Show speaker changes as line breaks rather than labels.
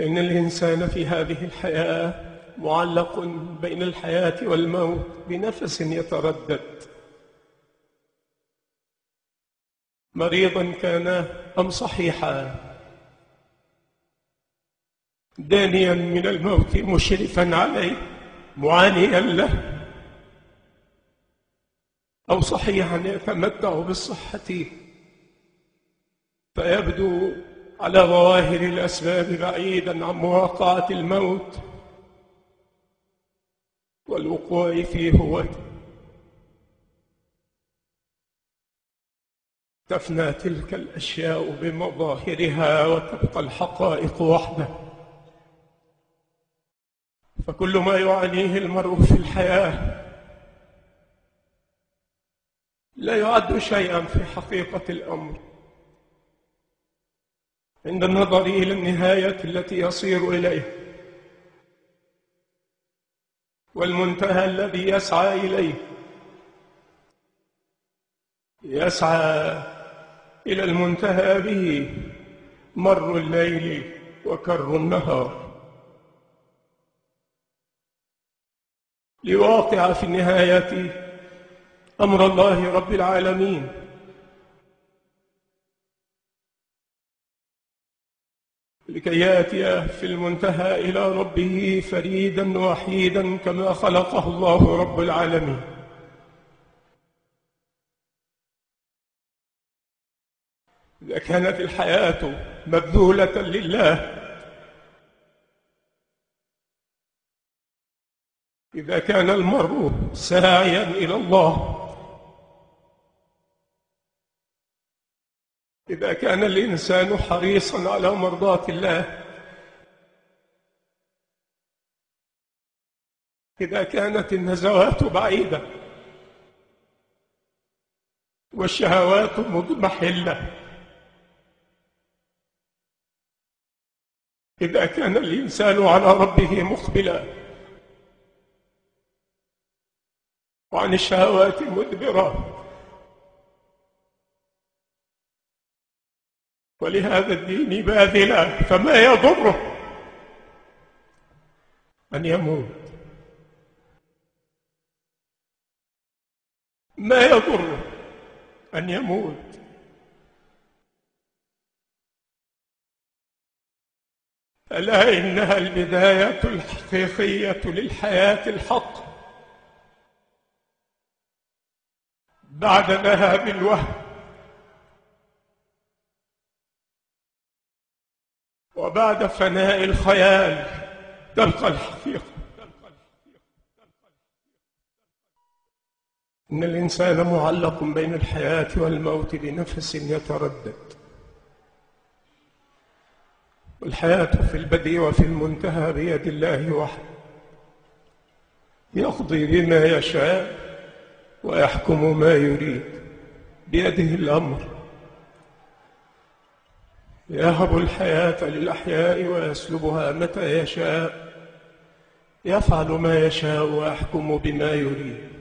إن الإنسان في هذه الحياة معلق بين الحياة والموت بنفس يتردد. مريضا كان أم صحيحا. دانيا من الموت مشرفا عليه معانيا له. أو صحيحا يتمتع بالصحة. فيبدو على ظواهر الأسباب بعيدا عن مواقعة الموت والوقوع فيه هو تفنى تلك الأشياء بمظاهرها وتبقى الحقائق وحده. فكل ما يعانيه المرء في الحياة لا يعد شيئا في حقيقة الأمر. عند النظر إلى النهاية التي يصير إليه. والمنتهى الذي يسعى إليه. يسعى إلى المنتهى به مر الليل وكر النهار. ليواقع في النهاية أمر الله رب العالمين. لكي يأتي في المنتهى إلى ربه فريدا وحيدا كما خلقه الله رب العالمين. إذا كانت الحياة مبذولة لله إذا كان المرء ساعيا إلى الله إذا كان الإنسان حريصا على مرضاة الله إذا كانت النزوات بعيدة والشهوات مضمحلة إذا كان الإنسان على ربه مقبلا وعن الشهوات مدبرا ولهذا الدين باذلا فما يضره أن يموت. ما يضره أن يموت. ألا إنها البداية الحقيقية للحياة الحق. بعد ذهاب الوهم وبعد فناء الخيال تبقى الحقيقة. إن الإنسان معلق بين الحياة والموت بنفس يتردد. والحياة في البدء وفي المنتهى بيد الله وحده. يقضي بما يشاء ويحكم ما يريد. بيده الأمر. يهب الحياة للأحياء ويسلبها متى يشاء. يفعل ما يشاء ويحكم بما يريد.